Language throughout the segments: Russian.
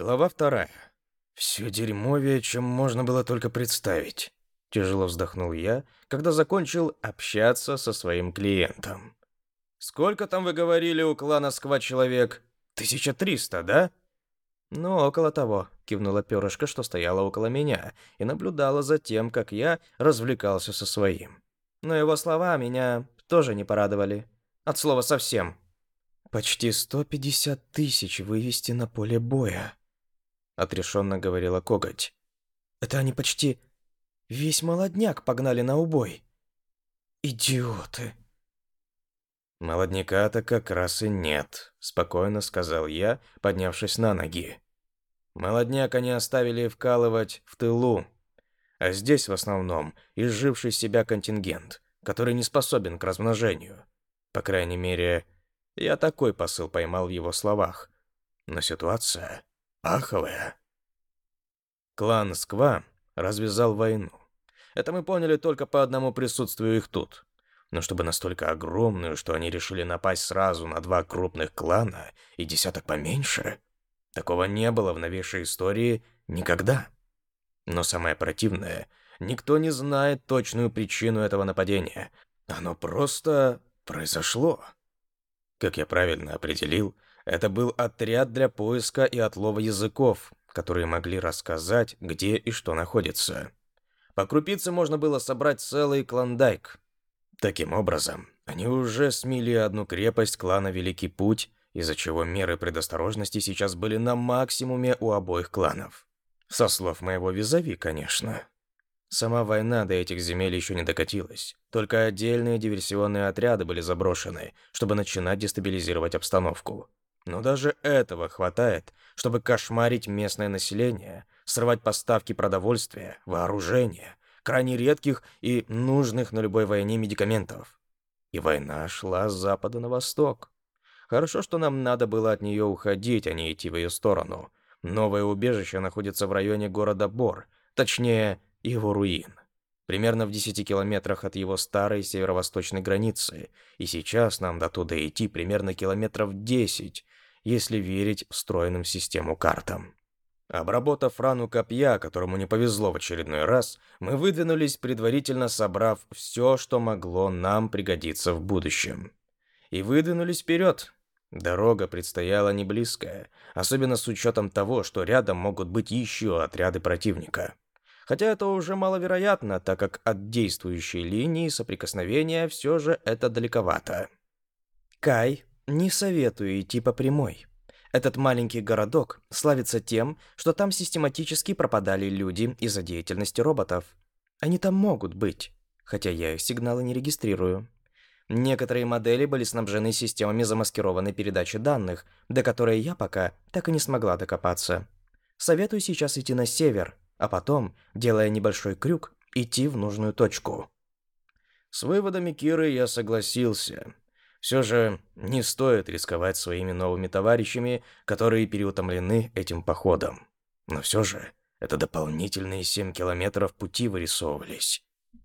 Глава вторая. Все дерьмовее, чем можно было только представить. Тяжело вздохнул я, когда закончил общаться со своим клиентом. «Сколько там вы говорили у клана Сква человек? Тысяча триста, да?» «Ну, около того», — кивнула перышко, что стояла около меня, и наблюдала за тем, как я развлекался со своим. Но его слова меня тоже не порадовали. От слова совсем. «Почти сто пятьдесят тысяч вывести на поле боя», — отрешенно говорила Коготь. «Это они почти весь молодняк погнали на убой. Идиоты!» «Молодняка-то как раз и нет», — спокойно сказал я, поднявшись на ноги. «Молодняк они оставили вкалывать в тылу, а здесь в основном изживший себя контингент, который не способен к размножению. По крайней мере, я такой посыл поймал в его словах. Но ситуация аховая. Клан Сква развязал войну. Это мы поняли только по одному присутствию их тут но чтобы настолько огромную, что они решили напасть сразу на два крупных клана и десяток поменьше, такого не было в новейшей истории никогда. Но самое противное, никто не знает точную причину этого нападения. Оно просто произошло. Как я правильно определил, это был отряд для поиска и отлова языков, которые могли рассказать, где и что находится. По крупице можно было собрать целый клондайк, Таким образом, они уже смели одну крепость клана Великий Путь, из-за чего меры предосторожности сейчас были на максимуме у обоих кланов. Со слов моего визави, конечно. Сама война до этих земель еще не докатилась. Только отдельные диверсионные отряды были заброшены, чтобы начинать дестабилизировать обстановку. Но даже этого хватает, чтобы кошмарить местное население, срывать поставки продовольствия, вооружения, крайне редких и нужных на любой войне медикаментов. И война шла с запада на восток. Хорошо, что нам надо было от нее уходить, а не идти в ее сторону. Новое убежище находится в районе города Бор, точнее, его руин. Примерно в 10 километрах от его старой северо-восточной границы, и сейчас нам до туда идти примерно километров 10, если верить встроенным в систему картам. Обработав рану копья, которому не повезло в очередной раз, мы выдвинулись, предварительно собрав все, что могло нам пригодиться в будущем. И выдвинулись вперед. Дорога предстояла не близкая, особенно с учетом того, что рядом могут быть еще отряды противника. Хотя это уже маловероятно, так как от действующей линии соприкосновения все же это далековато. Кай, не советую идти по прямой. Этот маленький городок славится тем, что там систематически пропадали люди из-за деятельности роботов. Они там могут быть, хотя я их сигналы не регистрирую. Некоторые модели были снабжены системами замаскированной передачи данных, до которой я пока так и не смогла докопаться. Советую сейчас идти на север, а потом, делая небольшой крюк, идти в нужную точку. С выводами Киры я согласился, все же не стоит рисковать своими новыми товарищами, которые переутомлены этим походом. Но все же это дополнительные 7 километров пути вырисовывались.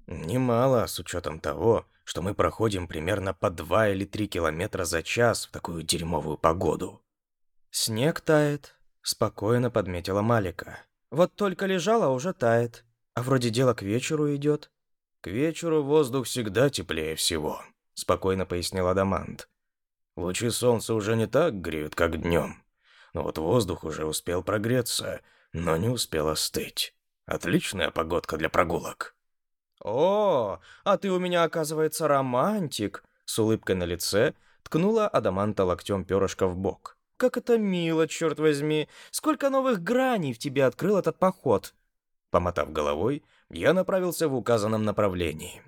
Немало с учетом того, что мы проходим примерно по 2 или 3 километра за час в такую дерьмовую погоду. «Снег тает», — спокойно подметила Малика. «Вот только лежала, уже тает. А вроде дело к вечеру идет». «К вечеру воздух всегда теплее всего», спокойно пояснил Адамант. Лучи солнца уже не так греют, как днем. Но вот воздух уже успел прогреться, но не успел остыть. Отличная погодка для прогулок. О, а ты у меня, оказывается, романтик, с улыбкой на лице ткнула Адаманта локтем перышко в бок. Как это мило, черт возьми. Сколько новых граней в тебе открыл этот поход. Помотав головой, я направился в указанном направлении.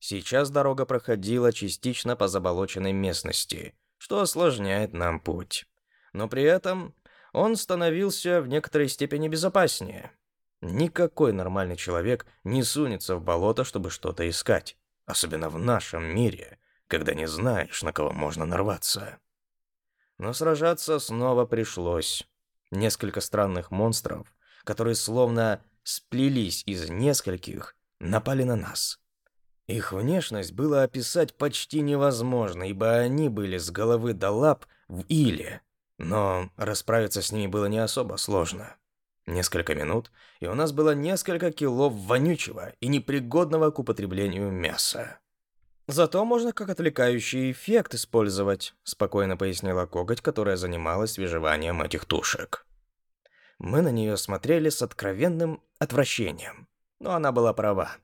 Сейчас дорога проходила частично по заболоченной местности, что осложняет нам путь. Но при этом он становился в некоторой степени безопаснее. Никакой нормальный человек не сунется в болото, чтобы что-то искать, особенно в нашем мире, когда не знаешь, на кого можно нарваться. Но сражаться снова пришлось. Несколько странных монстров, которые словно сплелись из нескольких, напали на нас. Их внешность было описать почти невозможно, ибо они были с головы до лап в иле. Но расправиться с ними было не особо сложно. Несколько минут, и у нас было несколько кило вонючего и непригодного к употреблению мяса. «Зато можно как отвлекающий эффект использовать», — спокойно пояснила коготь, которая занималась свежеванием этих тушек. Мы на нее смотрели с откровенным отвращением. Но она была права.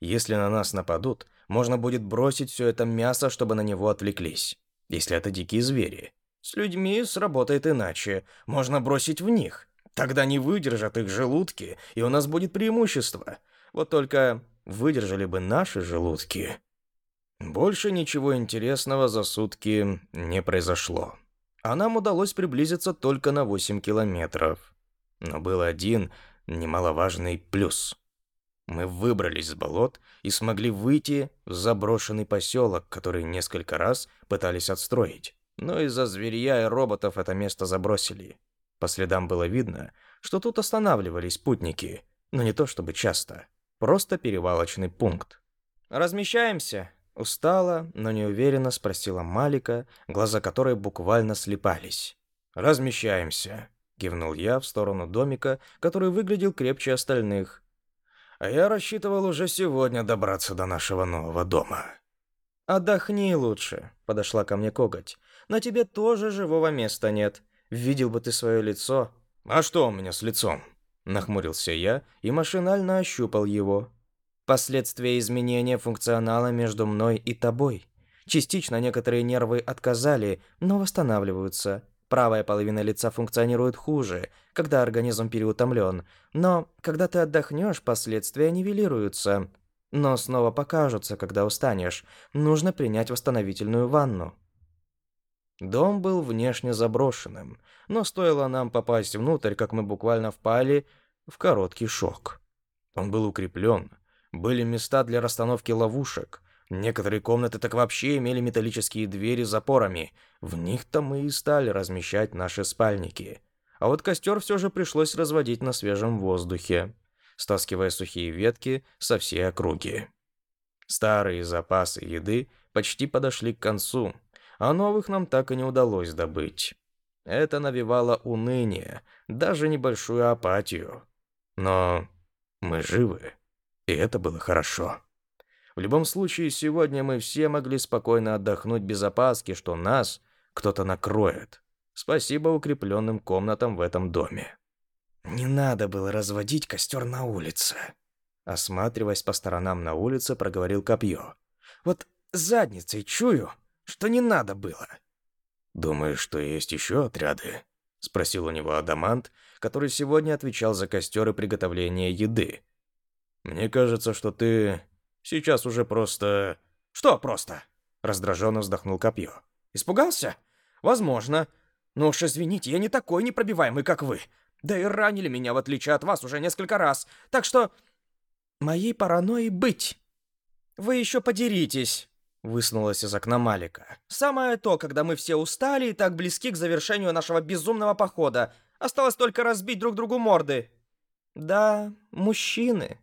Если на нас нападут, можно будет бросить все это мясо, чтобы на него отвлеклись. Если это дикие звери. С людьми сработает иначе. Можно бросить в них. Тогда не выдержат их желудки, и у нас будет преимущество. Вот только выдержали бы наши желудки. Больше ничего интересного за сутки не произошло. А нам удалось приблизиться только на 8 километров. Но был один немаловажный плюс. Мы выбрались с болот и смогли выйти в заброшенный поселок, который несколько раз пытались отстроить. Но из-за зверья и роботов это место забросили. По следам было видно, что тут останавливались путники, но не то чтобы часто. Просто перевалочный пункт. «Размещаемся?» Устала, но неуверенно спросила Малика, глаза которой буквально слепались. «Размещаемся», — кивнул я в сторону домика, который выглядел крепче остальных. «А я рассчитывал уже сегодня добраться до нашего нового дома». «Отдохни лучше», — подошла ко мне коготь. «На тебе тоже живого места нет. Видел бы ты свое лицо». «А что у меня с лицом?» Нахмурился я и машинально ощупал его. «Последствия изменения функционала между мной и тобой. Частично некоторые нервы отказали, но восстанавливаются. Правая половина лица функционирует хуже, когда организм переутомлен, но когда ты отдохнешь, последствия нивелируются. Но снова покажутся, когда устанешь. Нужно принять восстановительную ванну. Дом был внешне заброшенным, но стоило нам попасть внутрь, как мы буквально впали в короткий шок. Он был укреплен, были места для расстановки ловушек. Некоторые комнаты так вообще имели металлические двери с запорами. В них-то мы и стали размещать наши спальники. А вот костер все же пришлось разводить на свежем воздухе, стаскивая сухие ветки со всей округи. Старые запасы еды почти подошли к концу, а новых нам так и не удалось добыть. Это навевало уныние, даже небольшую апатию. Но мы живы, и это было хорошо. В любом случае, сегодня мы все могли спокойно отдохнуть без опаски, что нас кто-то накроет. Спасибо укрепленным комнатам в этом доме. Не надо было разводить костер на улице. Осматриваясь по сторонам на улице, проговорил копье. Вот задницей чую, что не надо было. «Думаешь, что есть еще отряды?» — спросил у него Адамант, который сегодня отвечал за костер и приготовление еды. «Мне кажется, что ты сейчас уже просто...» «Что просто?» — раздраженно вздохнул копье. «Испугался? Возможно. Но уж извините, я не такой непробиваемый, как вы. Да и ранили меня, в отличие от вас, уже несколько раз. Так что... Моей паранойи быть. Вы еще подеритесь высунулась из окна Малика. «Самое то, когда мы все устали и так близки к завершению нашего безумного похода. Осталось только разбить друг другу морды». «Да, мужчины».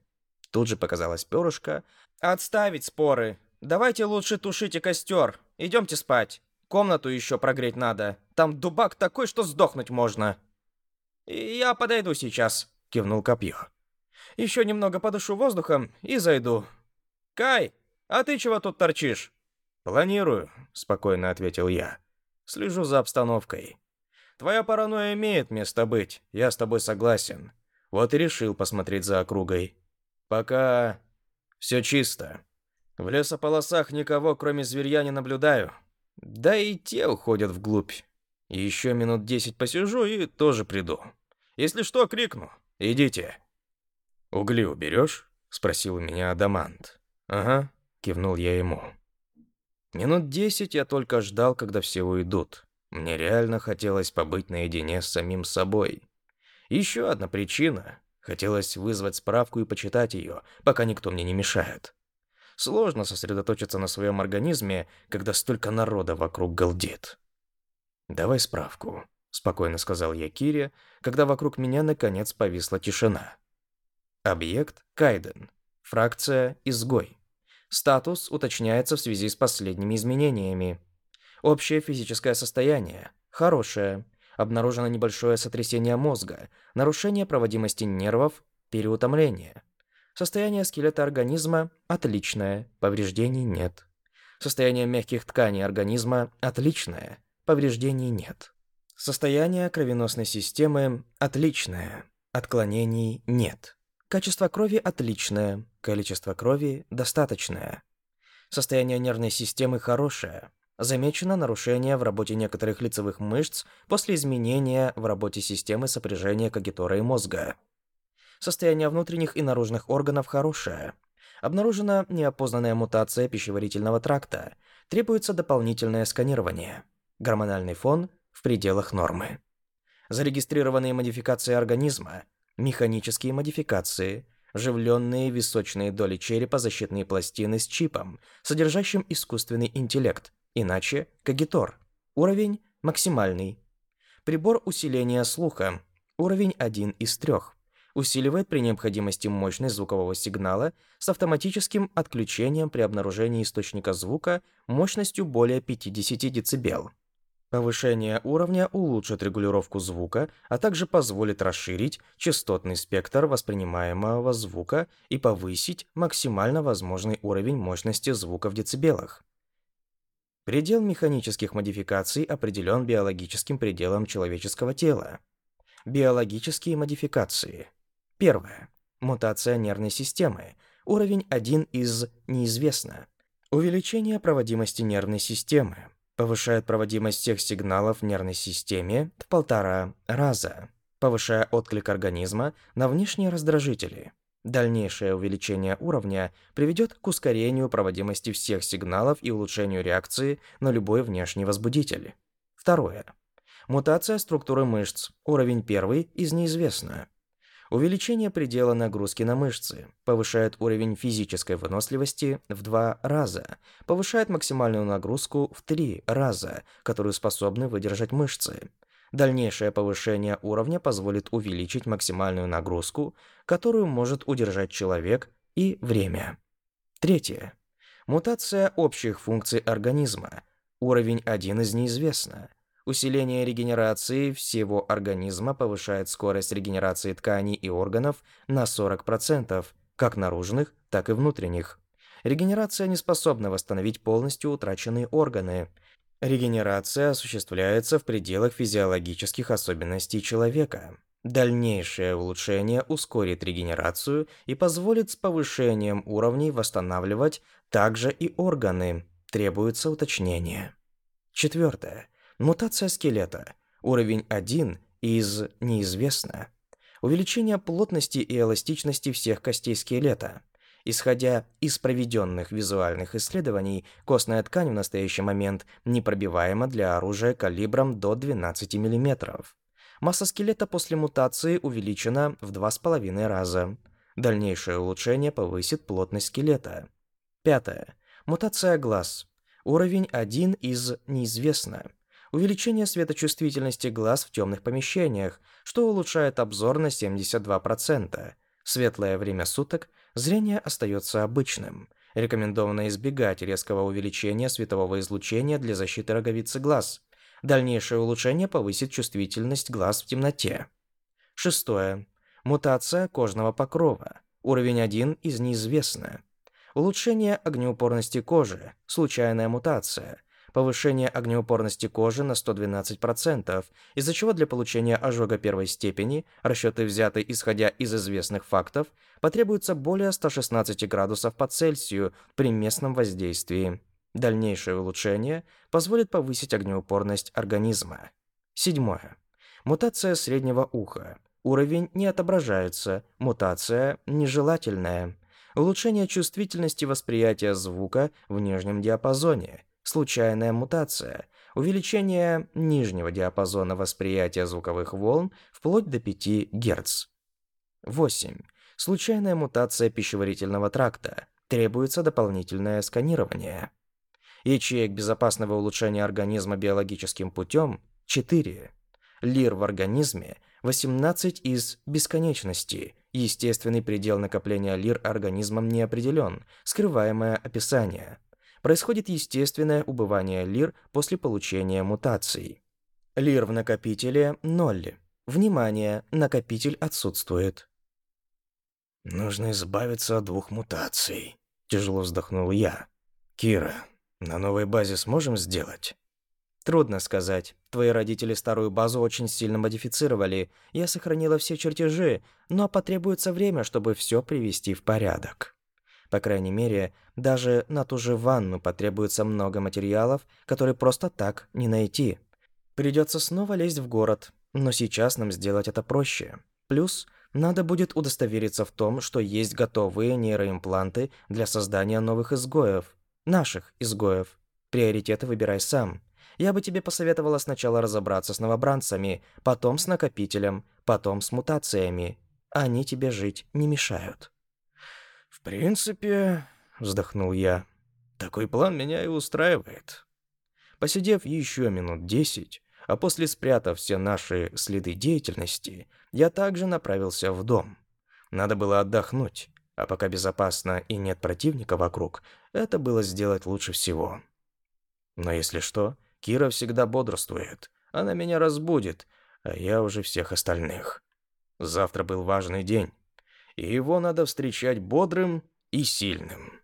Тут же показалась перышко. «Отставить споры. Давайте лучше тушите костер. Идемте спать. Комнату еще прогреть надо. Там дубак такой, что сдохнуть можно». «Я подойду сейчас», — кивнул копье. «Еще немного подышу воздухом и зайду. Кай, а ты чего тут торчишь?» «Планирую», — спокойно ответил я. «Слежу за обстановкой. Твоя паранойя имеет место быть, я с тобой согласен. Вот и решил посмотреть за округой. Пока все чисто. В лесополосах никого, кроме зверья, не наблюдаю. Да и те уходят вглубь. Еще минут десять посижу и тоже приду. Если что, крикну. Идите». «Угли уберешь?» — спросил у меня Адамант. «Ага», — кивнул я ему. Минут десять я только ждал, когда все уйдут. Мне реально хотелось побыть наедине с самим собой. Еще одна причина. Хотелось вызвать справку и почитать ее, пока никто мне не мешает. Сложно сосредоточиться на своем организме, когда столько народа вокруг галдит. «Давай справку», — спокойно сказал я Кире, когда вокруг меня наконец повисла тишина. Объект — Кайден. Фракция — Изгой. Статус уточняется в связи с последними изменениями. Общее физическое состояние – хорошее. Обнаружено небольшое сотрясение мозга, нарушение проводимости нервов, переутомление. Состояние скелета организма отличное, повреждений нет. Состояние мягких тканей организма отличное, повреждений нет. Состояние кровеносной системы отличное, отклонений нет. Качество крови отличное, количество крови достаточное. Состояние нервной системы хорошее. Замечено нарушение в работе некоторых лицевых мышц после изменения в работе системы сопряжения кагитора и мозга. Состояние внутренних и наружных органов хорошее. Обнаружена неопознанная мутация пищеварительного тракта. Требуется дополнительное сканирование. Гормональный фон в пределах нормы. Зарегистрированные модификации организма, механические модификации, вживленные височные доли черепа защитные пластины с чипом, содержащим искусственный интеллект, иначе кагитор. Уровень максимальный. Прибор усиления слуха. Уровень 1 из 3. Усиливает при необходимости мощность звукового сигнала с автоматическим отключением при обнаружении источника звука мощностью более 50 дБ. Повышение уровня улучшит регулировку звука, а также позволит расширить частотный спектр воспринимаемого звука и повысить максимально возможный уровень мощности звука в децибелах. Предел механических модификаций определен биологическим пределом человеческого тела. Биологические модификации. Первое. Мутация нервной системы. Уровень 1 из «неизвестно». Увеличение проводимости нервной системы повышает проводимость всех сигналов в нервной системе в полтора раза, повышая отклик организма на внешние раздражители. Дальнейшее увеличение уровня приведет к ускорению проводимости всех сигналов и улучшению реакции на любой внешний возбудитель. Второе. Мутация структуры мышц. Уровень первый из неизвестно. Увеличение предела нагрузки на мышцы повышает уровень физической выносливости в два раза, повышает максимальную нагрузку в три раза, которую способны выдержать мышцы. Дальнейшее повышение уровня позволит увеличить максимальную нагрузку, которую может удержать человек, и время. Третье. Мутация общих функций организма. Уровень 1 из неизвестно. Усиление регенерации всего организма повышает скорость регенерации тканей и органов на 40%, как наружных, так и внутренних. Регенерация не способна восстановить полностью утраченные органы. Регенерация осуществляется в пределах физиологических особенностей человека. Дальнейшее улучшение ускорит регенерацию и позволит с повышением уровней восстанавливать также и органы. Требуется уточнение. Четвертое. Мутация скелета. Уровень 1 из «неизвестно». Увеличение плотности и эластичности всех костей скелета. Исходя из проведенных визуальных исследований, костная ткань в настоящий момент непробиваема для оружия калибром до 12 мм. Масса скелета после мутации увеличена в 2,5 раза. Дальнейшее улучшение повысит плотность скелета. Пятое. Мутация глаз. Уровень 1 из «неизвестно» увеличение светочувствительности глаз в темных помещениях, что улучшает обзор на 72%. Светлое время суток зрение остается обычным. Рекомендовано избегать резкого увеличения светового излучения для защиты роговицы глаз. Дальнейшее улучшение повысит чувствительность глаз в темноте. Шестое. Мутация кожного покрова. Уровень 1 из неизвестно. Улучшение огнеупорности кожи. Случайная мутация повышение огнеупорности кожи на 112%, из-за чего для получения ожога первой степени, расчеты взяты исходя из известных фактов, потребуется более 116 градусов по Цельсию при местном воздействии. Дальнейшее улучшение позволит повысить огнеупорность организма. Седьмое. Мутация среднего уха. Уровень не отображается, мутация нежелательная. Улучшение чувствительности восприятия звука в нижнем диапазоне – случайная мутация, увеличение нижнего диапазона восприятия звуковых волн вплоть до 5 Гц. 8. Случайная мутация пищеварительного тракта. Требуется дополнительное сканирование. Ячеек безопасного улучшения организма биологическим путем 4. Лир в организме 18 из бесконечности. Естественный предел накопления лир организмом не определен. Скрываемое описание происходит естественное убывание лир после получения мутаций. Лир в накопителе – ноль. Внимание, накопитель отсутствует. Нужно избавиться от двух мутаций. Тяжело вздохнул я. Кира, на новой базе сможем сделать? Трудно сказать. Твои родители старую базу очень сильно модифицировали. Я сохранила все чертежи, но потребуется время, чтобы все привести в порядок. По крайней мере, даже на ту же ванну потребуется много материалов, которые просто так не найти. Придется снова лезть в город, но сейчас нам сделать это проще. Плюс, надо будет удостовериться в том, что есть готовые нейроимпланты для создания новых изгоев. Наших изгоев. Приоритеты выбирай сам. Я бы тебе посоветовала сначала разобраться с новобранцами, потом с накопителем, потом с мутациями. Они тебе жить не мешают. В принципе, вздохнул я. Такой план меня и устраивает. Посидев еще минут десять, а после спрятав все наши следы деятельности, я также направился в дом. Надо было отдохнуть, а пока безопасно и нет противника вокруг, это было сделать лучше всего. Но если что, Кира всегда бодрствует. Она меня разбудит, а я уже всех остальных. Завтра был важный день, и его надо встречать бодрым и сильным.